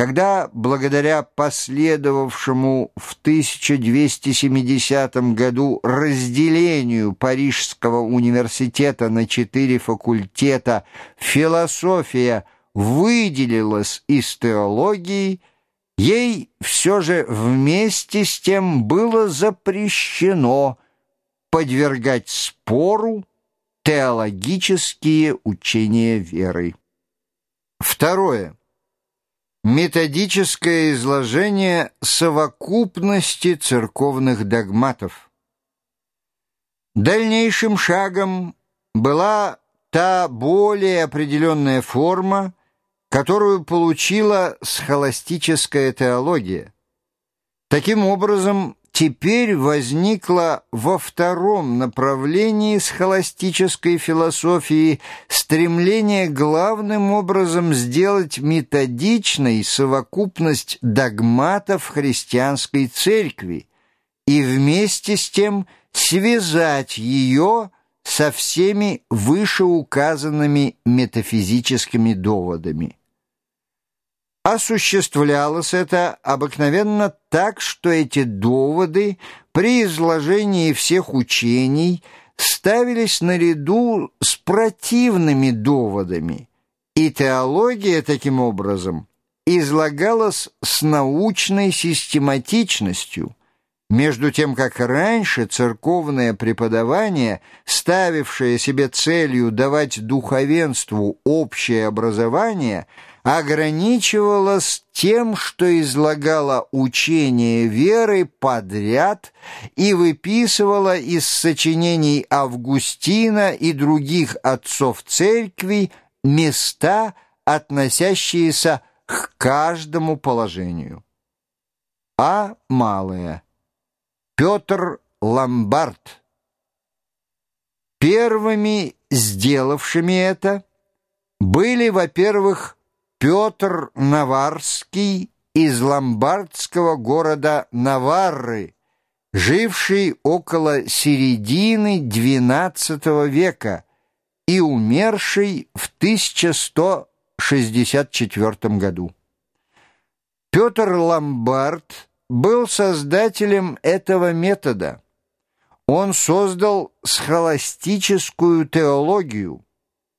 Когда, благодаря последовавшему в 1270 году разделению Парижского университета на четыре факультета, философия выделилась из теологии, ей все же вместе с тем было запрещено подвергать спору теологические учения веры. Второе. Методическое изложение совокупности церковных догматов. Дальнейшим шагом была та более определенная форма, которую получила схоластическая теология. Таким образом, теперь возникло во втором направлении схоластической философии стремление главным образом сделать методичной совокупность догматов христианской церкви и вместе с тем связать ее со всеми вышеуказанными метафизическими доводами. Осуществлялось это обыкновенно так, что эти доводы при изложении всех учений ставились наряду с противными доводами, и теология таким образом излагалась с научной систематичностью, между тем как раньше церковное преподавание, ставившее себе целью давать духовенству общее образование – ограничивалась тем, что излагала учение веры подряд и выписывала из сочинений Августина и других отцов церкви места, относящиеся к каждому положению. А малое. Петр Ламбард. Первыми сделавшими это были, во-первых, Петр Наварский из ломбардского города Наварры, живший около середины XII века и умерший в 1164 году. Петр Ломбард был создателем этого метода. Он создал схоластическую теологию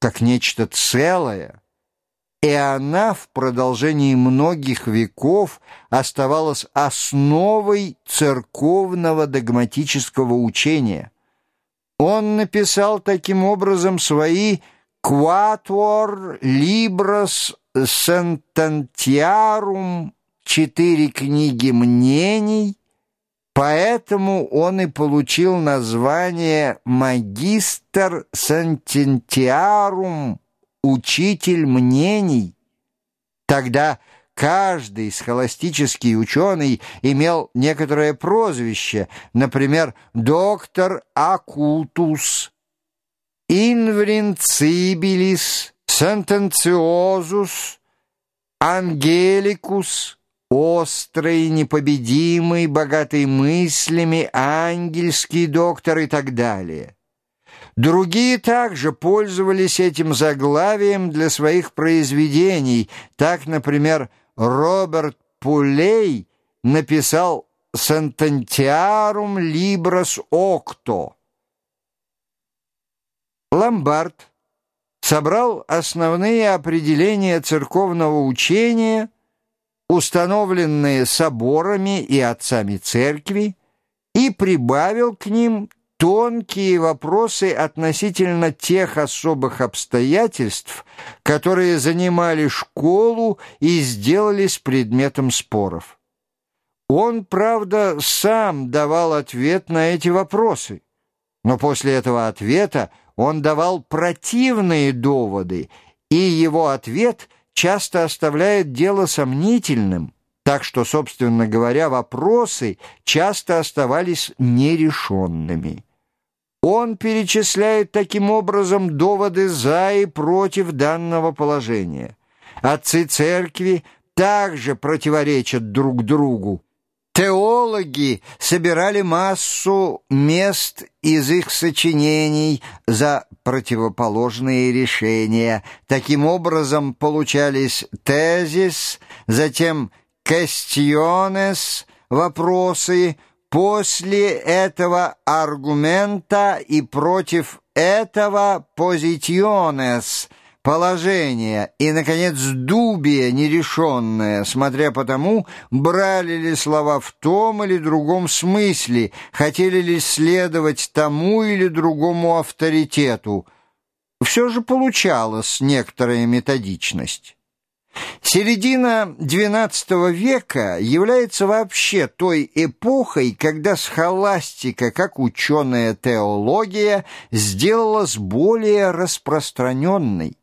как нечто целое, и она в продолжении многих веков оставалась основой церковного догматического учения. Он написал таким образом свои «Quatuor Libros Sententiarum» четыре книги мнений, поэтому он и получил название «Магистр Sententiarum» учитель мнений. Тогда каждый схоластический ученый имел некоторое прозвище, например, доктор Акутус, Инвринцибилис, Сентенциозус, Ангеликус, острый, непобедимый, богатый мыслями, ангельский доктор и так далее. Другие также пользовались этим заглавием для своих произведений. Так, например, Роберт Пулей написал «Сентентиарум либрос окто». Ломбард собрал основные определения церковного учения, установленные соборами и отцами церкви, и прибавил к ним тонкие вопросы относительно тех особых обстоятельств, которые занимали школу и сделались предметом споров. Он, правда, сам давал ответ на эти вопросы, но после этого ответа он давал противные доводы, и его ответ часто оставляет дело сомнительным, так что, собственно говоря, вопросы часто оставались нерешенными. Он перечисляет таким образом доводы за и против данного положения. Отцы церкви также противоречат друг другу. Теологи собирали массу мест из их сочинений за противоположные решения. Таким образом получались тезис, затем «questiones» — «вопросы», после этого аргумента и против этого «positiones» — положение, и, наконец, дубия нерешенное, смотря по тому, брали ли слова в том или другом смысле, хотели ли следовать тому или другому авторитету. Все же получалась некоторая методичность. Середина XII века является вообще той эпохой, когда схоластика, как ученая теология, сделалась более распространенной.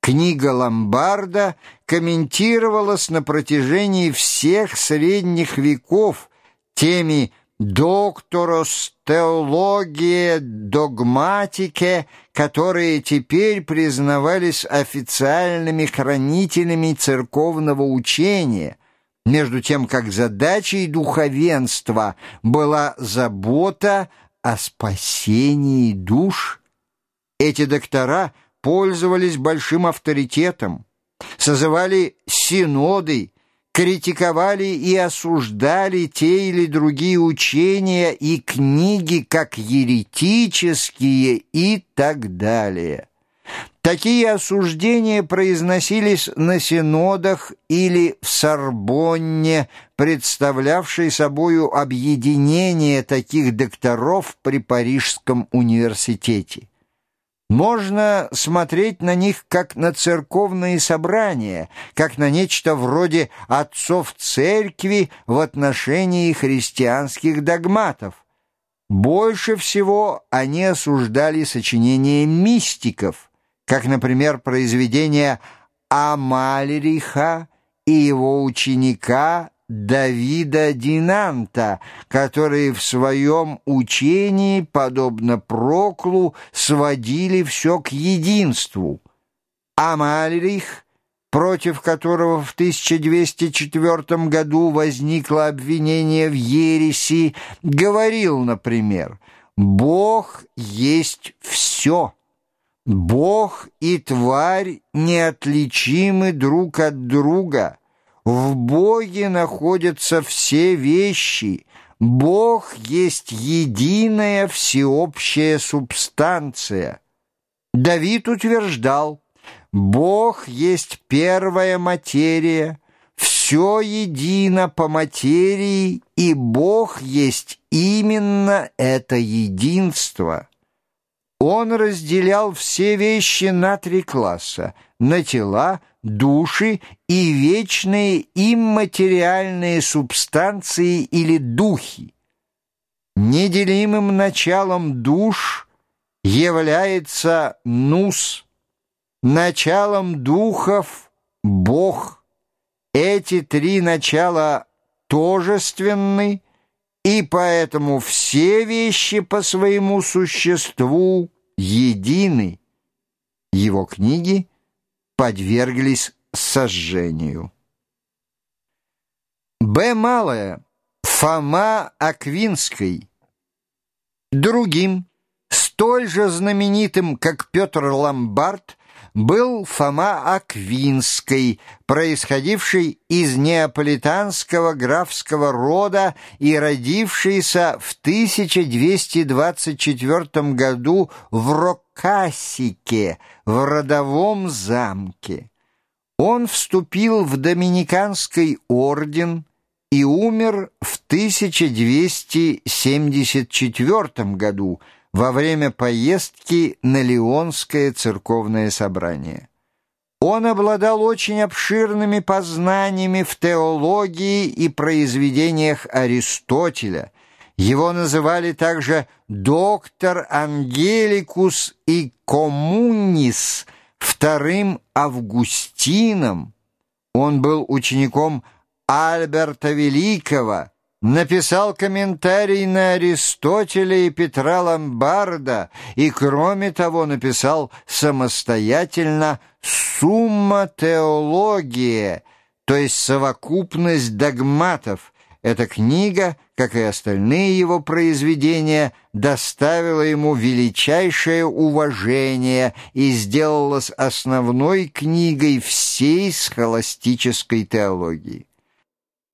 Книга Ломбарда комментировалась на протяжении всех средних веков теми докторос теологии догматике, которые теперь признавались официальными хранителями церковного учения, между тем как задачей духовенства была забота о спасении душ. Эти доктора пользовались большим авторитетом, созывали синоды, критиковали и осуждали те или другие учения и книги как еретические и так далее. Такие осуждения произносились на синодах или в Сорбонне, представлявшей собою объединение таких докторов при Парижском университете. Можно смотреть на них как на церковные собрания, как на нечто вроде отцов церкви в отношении христианских догматов. Больше всего они осуждали сочинения мистиков, как, например, произведения Амалериха и его ученика Давида Динанта, которые в своем учении, подобно Проклу, сводили все к единству. Амальрих, против которого в 1204 году возникло обвинение в ереси, говорил, например, «Бог есть все». Бог и тварь неотличимы друг от друга – в Боге находятся все вещи. Бог есть единая всеобщая субстанция. Давид утверждал, Бог есть первая материя, все едино по материи, и Бог есть именно это единство. Он разделял все вещи на три класса — на тела, души и вечные имматериальные субстанции или духи. Неделимым началом душ является нус, началом духов — Бог. Эти три начала тожественны, и поэтому все вещи по своему существу едины. Его книги подверглись сожжению. Б. Малая. Фома Аквинской. Другим, столь же знаменитым, как Петр Ламбард, был Фома Аквинский, происходивший из неаполитанского графского рода и родившийся в 1224 году в Рокасике, в родовом замке. Он вступил в Доминиканский орден и умер в 1274 году, во время поездки на Лионское церковное собрание. Он обладал очень обширными познаниями в теологии и произведениях Аристотеля. Его называли также доктор Ангеликус и Коммунис, вторым Августином. Он был учеником Альберта Великого, написал комментарий на Аристотеля и Петра Ломбарда и, кроме того, написал самостоятельно «Сумма теология», то есть совокупность догматов, эта книга, как и остальные его произведения, доставила ему величайшее уважение и сделалась основной книгой всей схоластической теологии.